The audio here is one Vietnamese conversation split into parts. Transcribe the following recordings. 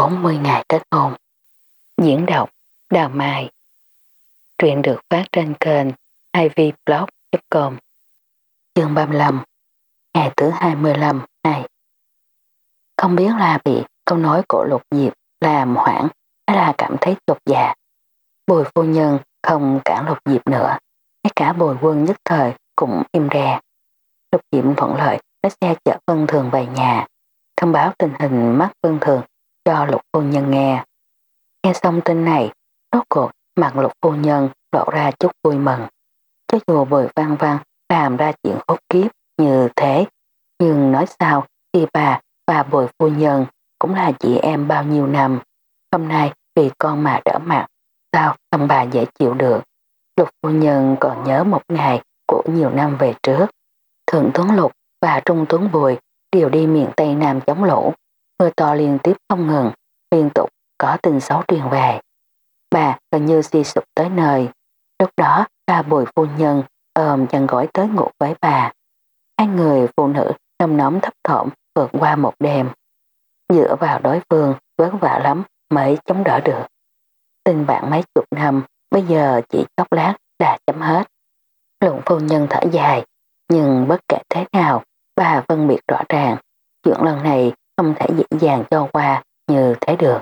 40 ngày kết hôn. Diễn đọc Đào Mai Truyện được phát trên kênh ivblog.com Chương 35 Ngày thứ 25 này Không biết là bị câu nói của lục diệp làm hoảng hay là cảm thấy chột dạ. Bùi phu nhân không cản lục diệp nữa. Ngay cả bồi quân nhất thời cũng im re. Lục diệp thuận lợi, lái xe chở Vân Thường về nhà. Thông báo tình hình mắt Vân Thường cho lục phu nhân nghe. Nghe xong tin này, rốt cuộc mặt lục phu nhân lộ ra chút vui mừng. Cho dù bồi văn văn làm ra chuyện khốc kiếp như thế, nhưng nói sao khi bà và bồi phu nhân cũng là chị em bao nhiêu năm. Hôm nay vì con mà đỡ mặt, sao ông bà dễ chịu được. Lục phu nhân còn nhớ một ngày của nhiều năm về trước. Thượng tướng Lục và Trung tướng Bùi đều đi miền Tây Nam chống lũ. Mưa to liên tiếp không ngừng, liên tục có tin xấu truyền về. Bà gần như suy sụp tới nơi. Lúc đó, ba bùi phu nhân ôm chân gối tới ngủ với bà. Hai người phụ nữ nồng nóng thấp thỏm vượt qua một đêm. Dựa vào đối phương vất vả lắm mới chống đỡ được. Tình bạn mấy chục năm, bây giờ chỉ chốc lát đã chấm hết. Lụng phu nhân thở dài, nhưng bất kể thế nào, bà phân biệt rõ ràng. Chuyện lần này không thể dễ dàng cho qua như thế được.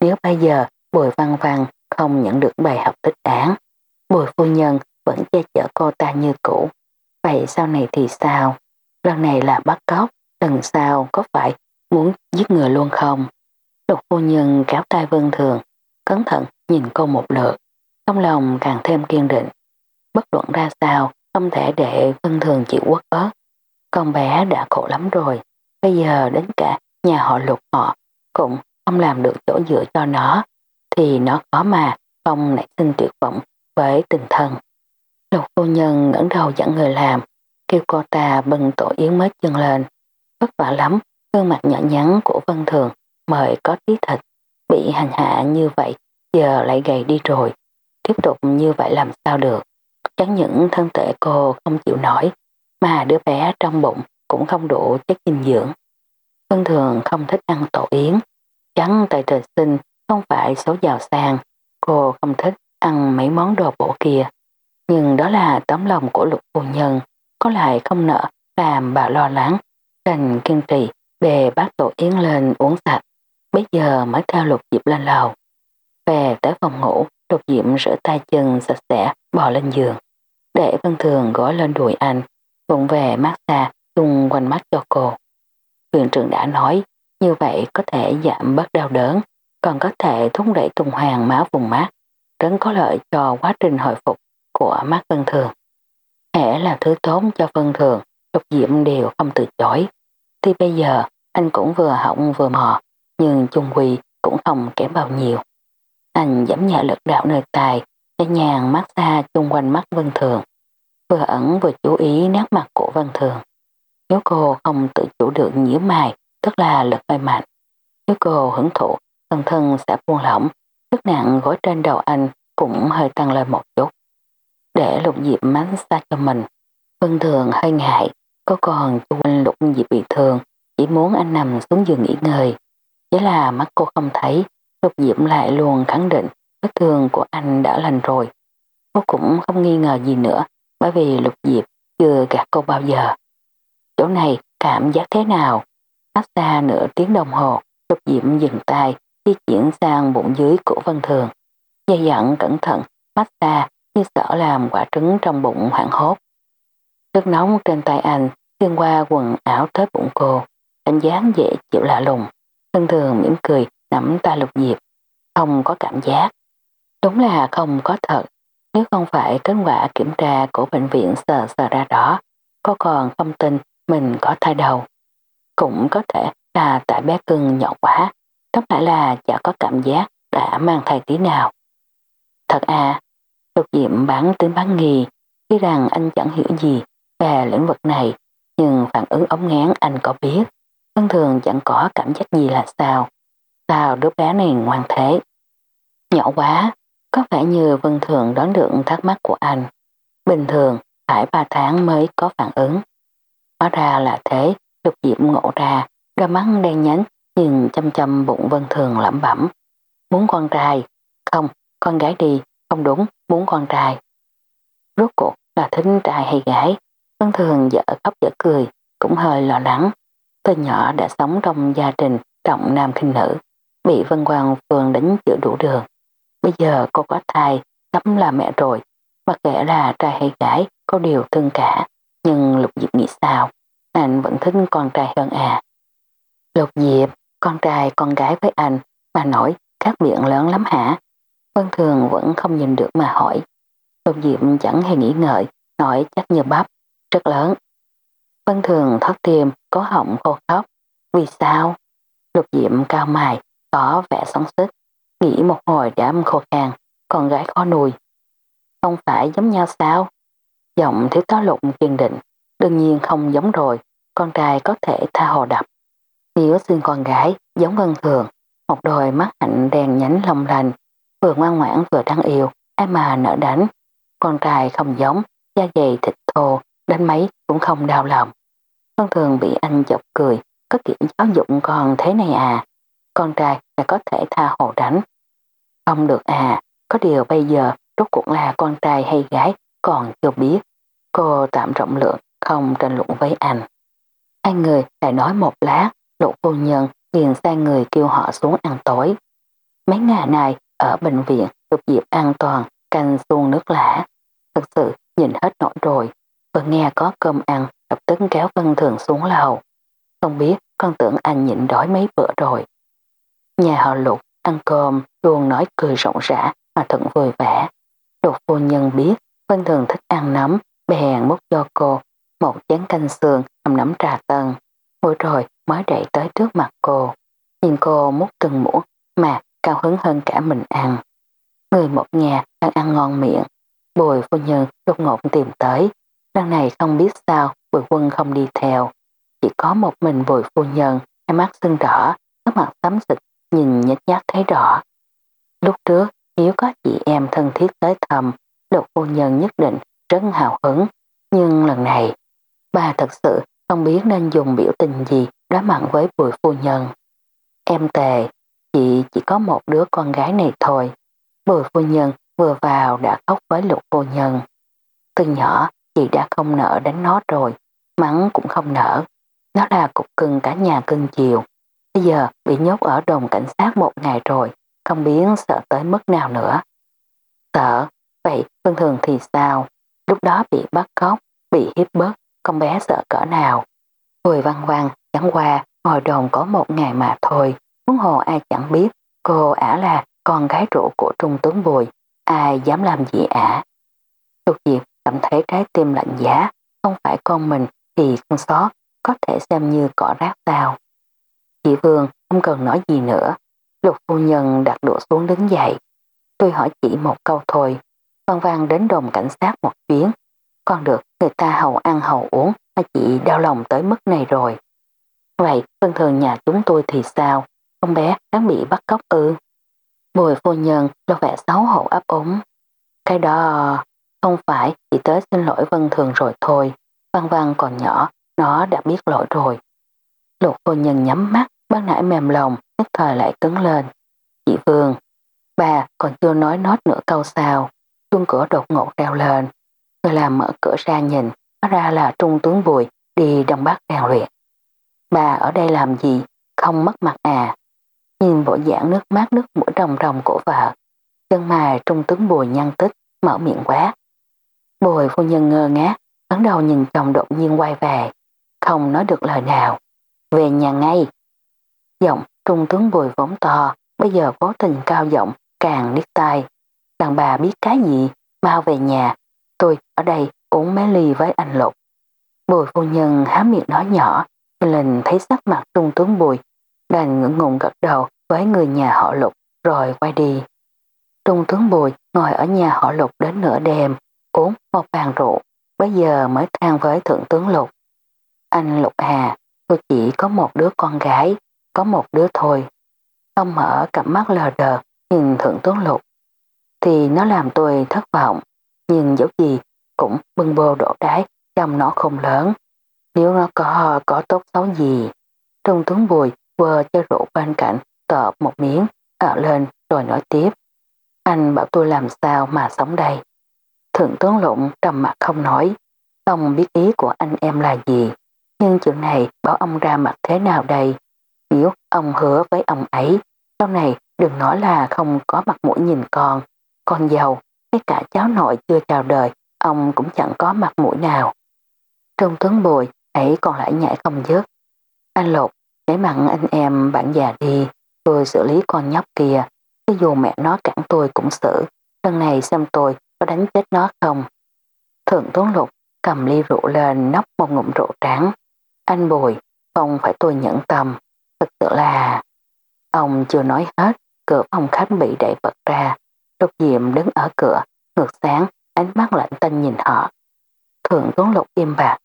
Nếu bây giờ Bùi Văn Văn không nhận được bài học tích án, Bùi Phu Nhân vẫn che chở cô ta như cũ. Vậy sau này thì sao? Lần này là bắt cóc, lần sau có phải muốn giết người luôn không? Lục Phu Nhân kéo tay Vân Thường, cẩn thận nhìn cô một lượt, trong lòng càng thêm kiên định. Bất luận ra sao, không thể để Vân Thường chịu quất ớt. Con bé đã khổ lắm rồi, bây giờ đến cả nhà họ lục họ cũng không làm được chỗ dựa cho nó, thì nó có mà không nảy sinh tuyệt vọng với tình thân. Lục cô nhân ngẩng đầu dẫn người làm, kêu cô ta bưng tổ yến mới chân lên. Vất vả lắm, gương mặt nhỏ nhắn của Vân Thường mời có tí thịt, bị hành hạ như vậy, giờ lại gầy đi rồi. Tiếp tục như vậy làm sao được. Chẳng những thân thể cô không chịu nổi, mà đứa bé trong bụng cũng không đủ chất dinh dưỡng. Vân Thường không thích ăn tổ yến, Chắn tại trời sinh không phải số giàu sang, cô không thích ăn mấy món đồ bổ kia. Nhưng đó là tấm lòng của lục phu nhân, có lại không nợ làm bà lo lắng, đành kiên trì bề bát tổ yến lên uống sạch. Bây giờ mới theo lục diệp lên lầu. Về tới phòng ngủ, lục diệp rửa tay chân sạch sẽ bò lên giường. Để Vân Thường gói lên đùi anh, vụng về massage xung quanh mắt cho cô. Viện trưởng đã nói như vậy có thể giảm bớt đau đớn, còn có thể thúc đẩy tuần hoàn máu vùng mắt, rất có lợi cho quá trình hồi phục của mắt Vân Thường. Hẻ là thứ tốt cho Vân Thường, Lục Diệm đều không từ chối. Thì bây giờ anh cũng vừa hỏng vừa mò, nhưng chung quy cũng không kém bao nhiêu. Anh giảm nhẹ lực đạo nơi tài, nhẹ nhàng mát xa chung quanh mắt Vân Thường, vừa ẩn vừa chú ý nét mặt của Vân Thường. Nếu cô không tự chủ được nhíu mày, tức là lực hơi mạnh. Nếu cô hưởng thụ, thân thân sẽ buông lỏng, sức nặng gối trên đầu anh cũng hơi tăng lên một chút. Để lục diệp mánh xa cho mình, Vân Thường hơi ngại, có còn cho quên lục diệp bị thương, chỉ muốn anh nằm xuống giường nghỉ ngơi. Chỉ là mắt cô không thấy, lục diệp lại luôn khẳng định vết thương của anh đã lành rồi. Cô cũng không nghi ngờ gì nữa, bởi vì lục diệp chưa gạt cô bao giờ. Chỗ này cảm giác thế nào? Massage nửa tiếng đồng hồ, Lục Diệm dừng tay, di chuyển sang bụng dưới của Vân Thường. Dây dặn cẩn thận, massage như sợ làm quả trứng trong bụng hoảng hốt. Nước nóng trên tay anh xuyên qua quần áo tới bụng cô, cảm giác dễ chịu lạ lùng. Vân Thường mỉm cười nắm tay Lục Diệp, không có cảm giác. Đúng là không có thật, nếu không phải kết quả kiểm tra của bệnh viện sờ sờ ra đó, cô còn không tin mình có thai đầu. Cũng có thể là tại bé cưng nhỏ quá, có phải là chả có cảm giác đã mang thai tí nào. Thật à, lục diệm bán tính bán nghi, khi rằng anh chẳng hiểu gì về lĩnh vực này, nhưng phản ứng ống ngán anh có biết. Thông thường chẳng có cảm giác gì là sao. Sao đứa bé này ngoan thế? Nhỏ quá, có vẻ như Vân Thường đoán được thắc mắc của anh. Bình thường, phải 3 tháng mới có phản ứng. Hóa ra là thế, Lục Diệp ngộ ra, đôi mắt đen nhánh nhìn chăm chăm bụng Vân Thường lẩm bẩm. Muốn con trai, không, con gái đi, không đúng, muốn con trai. Rốt cuộc là thính trai hay gái, Vân Thường vợ khóc vợ cười, cũng hơi lo lắng. Từ nhỏ đã sống trong gia đình trọng nam khinh nữ, bị Vân Quang phường đánh chữa đủ đường. Bây giờ cô có thai, lắm là mẹ rồi, mặc kệ là trai hay gái, cô đều thương cả. Nhưng Lục Diệp nghĩ sao? Anh vẫn thích con trai hơn à. Lục Diệp, con trai con gái với anh, mà nổi khác biệt lớn lắm hả? Vân Thường vẫn không nhìn được mà hỏi. Lục Diệp chẳng hề nghĩ ngợi, nói chắc như bắp, rất lớn. Vân Thường thoát tim, có họng khô khóc. Vì sao? Lục Diệp cao mài, có vẻ sống sức. Nghĩ một hồi đã khô khan, con gái khó nuôi. Không phải giống nhau sao? Giọng thiếu tá lục kiên định, đương nhiên không giống rồi, con trai có thể tha hồ đập. Nếu xương con gái giống Vân Thường, một đôi mắt hạnh đen nhánh long lành, vừa ngoan ngoãn vừa đáng yêu, ai mà nỡ đánh. Con trai không giống, da dày thịt thô, đánh mấy cũng không đau lòng. Vân Thường bị anh chọc cười, có kiểu giáo dục con thế này à, con trai là có thể tha hồ đánh. Không được à, có điều bây giờ rốt cuộc là con trai hay gái còn chưa biết. Cô tạm rộng lượng, không tranh luận với anh. Hai người lại nói một lát, lộ cô nhân liền sang người kêu họ xuống ăn tối. Mấy ngày này ở bệnh viện được dịp an toàn, canh xuông nước lã. Thật sự nhìn hết nổi rồi, vừa nghe có cơm ăn lập tức kéo Vân Thường xuống lầu. Không biết con tưởng anh nhịn đói mấy bữa rồi. Nhà họ lục ăn cơm luôn nói cười rộng rã mà thật vui vẻ. Đột phu nhân biết Vân Thường thích ăn nấm, bèn múc cho cô một chén canh xương hầm nấm trà tân. Mỗi rồi mới đẩy tới trước mặt cô. Nhìn cô múc từng muỗng mà cao hứng hơn cả mình ăn. Người một nhà đang ăn ngon miệng. Bùi phu nhân đột ngột tìm tới. Lần này không biết sao bùi quân không đi theo. Chỉ có một mình bùi phu nhân, hai mắt sưng đỏ, các mặt tắm xịt, nhìn nhếch nhác thấy rõ. Lúc trước, nếu có chị em thân thiết tới thầm, độc phu nhân nhất định rất hào hứng. Nhưng lần này, bà thật sự không biết nên dùng biểu tình gì đối mặt với bùi phu nhân. Em tề, chị chỉ có một đứa con gái này thôi. Bùi phu nhân vừa vào đã khóc với lục phu nhân. Từ nhỏ, chị đã không nỡ đánh nó rồi, mắng cũng không nỡ. Nó là cục cưng cả nhà cưng chiều. Bây giờ bị nhốt ở đồn cảnh sát một ngày rồi, không biết sợ tới mức nào nữa. Sợ, vậy Vân Thường thì sao? Lúc đó bị bắt cóc, bị hiếp bớt, con bé sợ cỡ nào? Hồi văn văn, chẳng qua, ngồi đồn có một ngày mà thôi. Muốn hồ ai chẳng biết, cô ả là con gái rượu của Trung tướng Bùi. Ai dám làm gì ả? Tục Diệp cảm thấy trái tim lạnh giá, không phải con mình thì con sót, có thể xem như cỏ rác tao. Chị Vương không cần nói gì nữa. Lục phu nhân đặt đũa xuống đứng dậy. Tôi hỏi chị một câu thôi. Văn Văn đến đồn cảnh sát một chuyến. Còn được người ta hầu ăn hầu uống mà chị đau lòng tới mức này rồi. Vậy phân thường nhà chúng tôi thì sao? Con bé đang bị bắt cóc ư? Bùi phu nhân lo vẻ xấu hổ ấp úng. Cái đó không phải chỉ tới xin lỗi Vân Thường rồi thôi. Văn Văn còn nhỏ, nó đã biết lỗi rồi. Lục phu nhân nhắm mắt, bác nãy mềm lòng, nhất thời lại cứng lên. Chị Vương, bà còn chưa nói nốt nửa câu sao. Chuông cửa đột ngột reo lên. Người làm mở cửa ra nhìn, hóa ra là Trung tướng Bùi đi Đông Bắc rèn luyện. Bà ở đây làm gì? Không mất mặt à? Nhìn bộ dạng nước mắt nước mũi rồng rồng của vợ. Chân mài Trung tướng Bùi nhăn tích, mở miệng quá. Bùi phu nhân ngơ ngác, ấn đầu nhìn chồng đột nhiên quay về. Không nói được lời nào. Về nhà ngay. Giọng trung tướng bùi vốn to, bây giờ cố tình cao giọng, càng niết tai. Đàn bà biết cái gì, mau về nhà. Tôi ở đây uống mấy ly với anh Lục. Bùi phu nhân há miệng nói nhỏ, Linh thấy sắc mặt trung tướng bùi, đành ngưỡng ngùng gật đầu với người nhà họ Lục, rồi quay đi. Trung tướng bùi ngồi ở nhà họ Lục đến nửa đêm, uống một bàn rượu, bây giờ mới than với thượng tướng Lục. Anh Lục Hà, tôi chỉ có một đứa con gái, có một đứa thôi. Ông mở cặp mắt lờ đờ nhìn thượng tướng Lục. Thì nó làm tôi thất vọng, nhưng dẫu gì cũng bưng bô đổ đái trong nó không lớn. Nếu nó có có tốt xấu gì, Trung tướng Bùi vừa cho rượu bên cạnh, tợp một miếng, ở lên rồi nói tiếp. Anh bảo tôi làm sao mà sống đây. Thượng tướng Lụng trầm mặt không nói. Ông biết ý của anh em là gì. Nhưng chuyện này bảo ông ra mặt thế nào đây? Nếu ông hứa với ông ấy, sau này đừng nói là không có mặt mũi nhìn con. Con giàu, ngay cả cháu nội chưa chào đời, ông cũng chẳng có mặt mũi nào. Trung tướng bồi ấy còn lại nhảy không dứt. Anh Lục, để mặn anh em bạn già đi, tôi xử lý con nhóc kia. Cho dù mẹ nó cản tôi cũng xử. Lần này xem tôi có đánh chết nó không. Thượng tướng Lục cầm ly rượu lên nóc một ngụm rượu trắng. Anh Bùi, không phải tôi nhẫn tâm. thật sự là... Ông chưa nói hết, cửa phòng khách bị đẩy bật ra. Lục Diệm đứng ở cửa, ngược sáng, ánh mắt lạnh tinh nhìn họ. Thượng tướng Lục im bạc.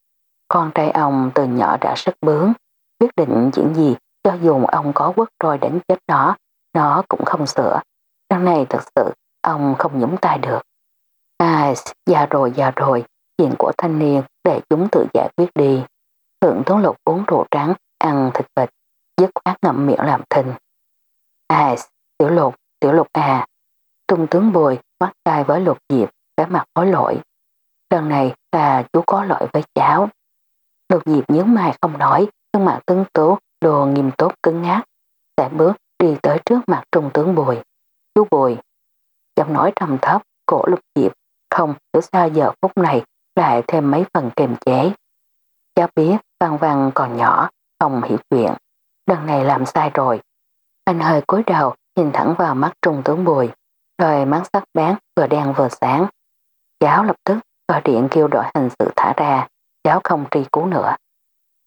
Con trai ông từ nhỏ đã rất bướng, quyết định chuyện gì cho dù ông có quất roi đánh chết nó, nó cũng không sửa. Lần này thật sự ông không nhúng tay được. À, già rồi, già rồi, chuyện của thanh niên để chúng tự giải quyết đi. Thượng tướng lục uống rượu trắng, ăn thịt vịt, dứt khoát ngậm miệng làm thinh. À, tiểu lục, tiểu lục à. Trung tướng bùi mắt tay với lục diệp, cái mặt có lỗi. Lần này là chú có lỗi với cháu. Lục diệp nhớ mày không nói, gương mặt tướng tố, đồ nghiêm túc cứng ngắc. Sẽ bước đi tới trước mặt trung tướng bùi. Chú bùi. Giọng nói trầm thấp, cổ lục diệp. Không hiểu sao giờ phút này lại thêm mấy phần kềm chế. Cháu biết văn văn còn nhỏ, không hiểu chuyện. Lần này làm sai rồi. Anh hơi cúi đầu nhìn thẳng vào mắt trung tướng bùi. Rồi mắng sắc bén vừa đen vừa sáng. Cháu lập tức gọi điện kêu đội hình sự thả ra. Cháu không tri cứu nữa.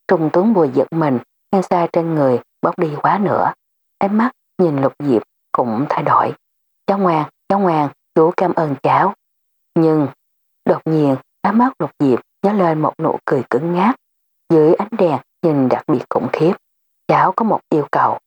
Trung tướng bùi giật mình, ngang xa trên người bóc đi quá nữa. Ánh mắt nhìn lục diệp cũng thay đổi. Cháu ngoan, cháu ngoan, chú cảm ơn cháu. Nhưng, đột nhiên, ánh mắt lục diệp nhớ lên một nụ cười cứng ngát. Dưới ánh đèn nhìn đặc biệt khủng khiếp. Cháu có một yêu cầu.